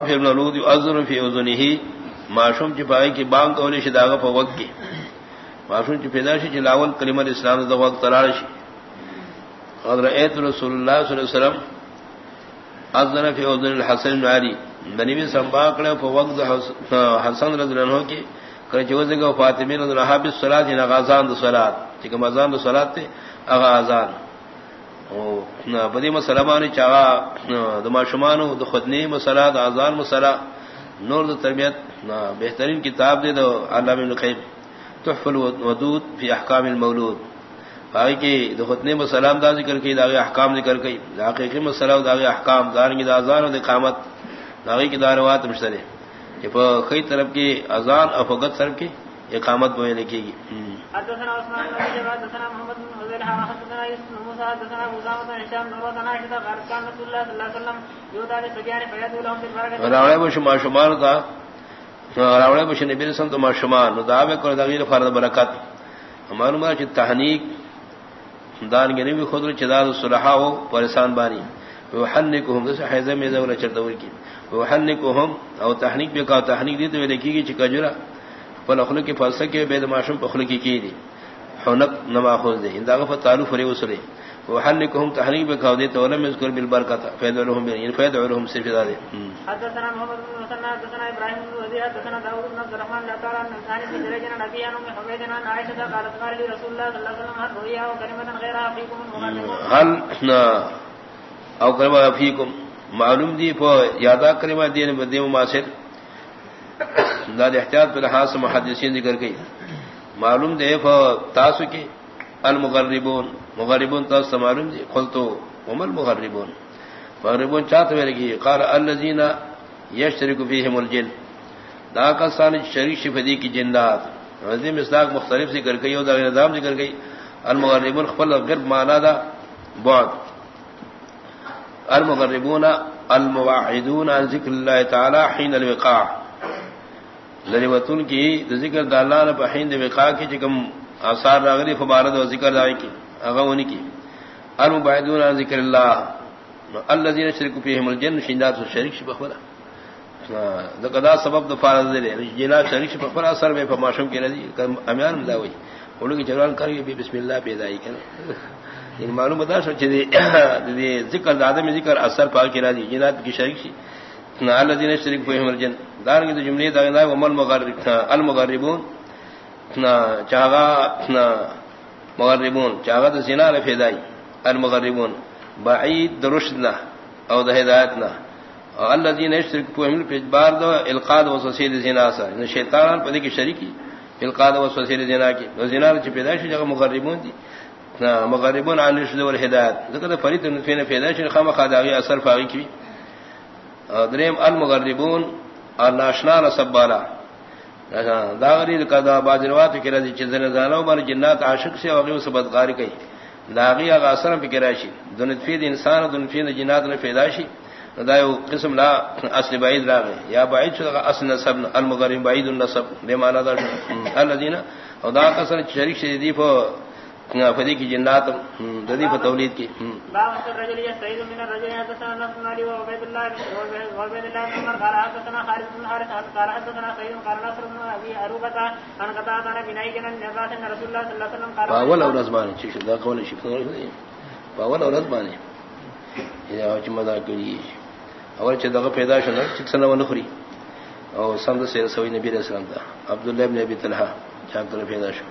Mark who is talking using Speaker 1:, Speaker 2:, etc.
Speaker 1: پھر نلود ازن فی اذنه معشوم چپائی کی بانگ کولی شداغ پا وقت کی۔ معشوم چی پیدا شی چی لاول کلمہ اسلام دا وقت تلال شی۔ قد رسول اللہ صلی اللہ علیہ وسلم ازن فی اذن الحسن ناری نبی سنباکڑے پا وقت حسن رضی اللہ عنہ کی کرچی وزنگا فاطمین رضی اللہ حابی صلاة یعنی غازان دا صلاة۔ چکم ازان دا صلاة تے اغا ازان بدی مسلمانی چاہا دما شمانو د خدنی مسلا د آزان مسلا نور د تربیت بہترین کتاب دے دو علامہ ابن قیم، تحف الودود فی احکام المولود. باقی کی د خدنی مسلام دا ذکر کی داغی احکام ذکر کی حقیقی مسلا داغی احکام. دارنگی دا آزان و دا قامت داغی کی داروات مشترے کہ کئی طرف کی اذان افغت طرف کی اقامت بوئے لکھے گی۔
Speaker 2: حدثنا عثمان بن ابي حدثنا محمد بن حذير حدثنا يوسف بن موسى حدثنا زامة بن هشام بن عروة عن عائشة قال كان رسول الله صلى الله عليه وسلم يؤتى للصبيان فيدعو لهم بالبركة.
Speaker 1: راوڑے بش ما شمار ما نو دعوے کر دغیر فرض برکت۔ معلوم ہے کہ تحنیک دان گنی بھی خود چداد الصلحاء و پریشان بانی۔ وحنکهم ذس حیزہ میں ذولا چرتور کی۔ وحنکهم او تحنیک بھی کا تحنیک دی تو لکھی گی چکجرا فلخل کی فلسہ کے بید معشوم پخل کی کی دی. حنق نما خود دے انداغ فتالو فری وسرے وحلکهم تحریک بکاو دے تو لم یذکر بالبرکۃ فید لهم ان فید لهم صرف دے
Speaker 2: حدثنا محمد بن مسنى حدثنا ابراهيم بن وزير حدثنا داوود بن عبد الرحمن لا تعالى عن بن درجنا نبي ان حميد عن عائشة قالت قال لي رسول الله صلى الله عليه وسلم هل رؤيا وكلمة غيرها فيكم
Speaker 1: هل او کلمہ فیکم معلوم دی پو یادا کلمہ دین بدیم ماسل داد احتیاط پر لحاظ محدثین ذکر گئی معلوم دے ف تاسو کی المغربون. مغربون تاس معلوم دی؟ قلتو وما المغربون. مغربون چاہتے ہوئے لگی قال الذين يشترك فيهم الجن. دا کا سان شریک شفدی کی جنات. عظیم مصداق مختلف ذکر گئی اور دا نظام ذکر گئی المغربون خپل غرب معنا دا بعد. المغربون المواعدون عن ذکر الله تعالی حين الوقاع. لریوتن کی ذکر دالان بہین وقا کی چکم آثار راغلی فبارد و ذکر دائی کی اغونی کی. المبعدون عن ذکر اللہ الذين شركوا فيهم الجن شندات الشريك شبخورا دا سبب دو فارض دے جنات شریک شبخورا اثر میں فماشم کی رضی امیان مداوئی انہوں کی جلوان کریں گے بسم اللہ پیدائی کرنا یعنی ان معلوم بتا سو چھ ذکر دادم ذکر اثر پاک کی راضی جنات کی شریک شی الذين شرك فيهم الجن. دار کی جملے دا ہے ومل مغرب المغربون. نا چاغا نا مغربون. چاغا تو زنا لفیدائی المغربون. بعید درشدنا او ده ہدایتنا الذين يشرك فيهم الاجبار دو القاد وسوسیل زنا سا. یعنی شیطان پدی کی شریکی القاد وسوسیل زنا کی. زنا چ پیدا شي جگہ مغربون دی. مغربون عن الرشد والهدایت ذکر فرید فین پیدا شي خام خداوی اثر فاقی کی. دریم المغربون اور ناشنا نصب والا داغری کدا باجروات کی رضی چزن زانو بن جنات عاشق سے وغیرہ سے بدکاری کئی داغی اغا اثر پہ کراشی دنفید انسان دنفید جنات نے پیداشی دایو قسم لا اصل بعید راغ یا بعید شد اصل نسب المغرب بعید النسب بے معنی دا الذين او دا کسن شریک شدی فو فدی کی جنات ددی تولید کی
Speaker 2: باب الرجل يستعيذ من الرجل حدثنا بن علي وعبيد الله وعبيد الله بن عمر قال حدثنا خالد بن حارث قال حدثنا سعيد قال نصر بن ابي عروبه عن قتاده عن بني جن نبات رسول الله صلى الله عليه وسلم قال
Speaker 1: باول اور رزبان چھ دا قول شي باول اور رزبان یا چمدا کری۔ اور چھ دغه پیدا شنه چھ سنه ونخري او سند سیر سوی نبی رسول الله عبد الله بن ابي طلحه چا پیدا شو۔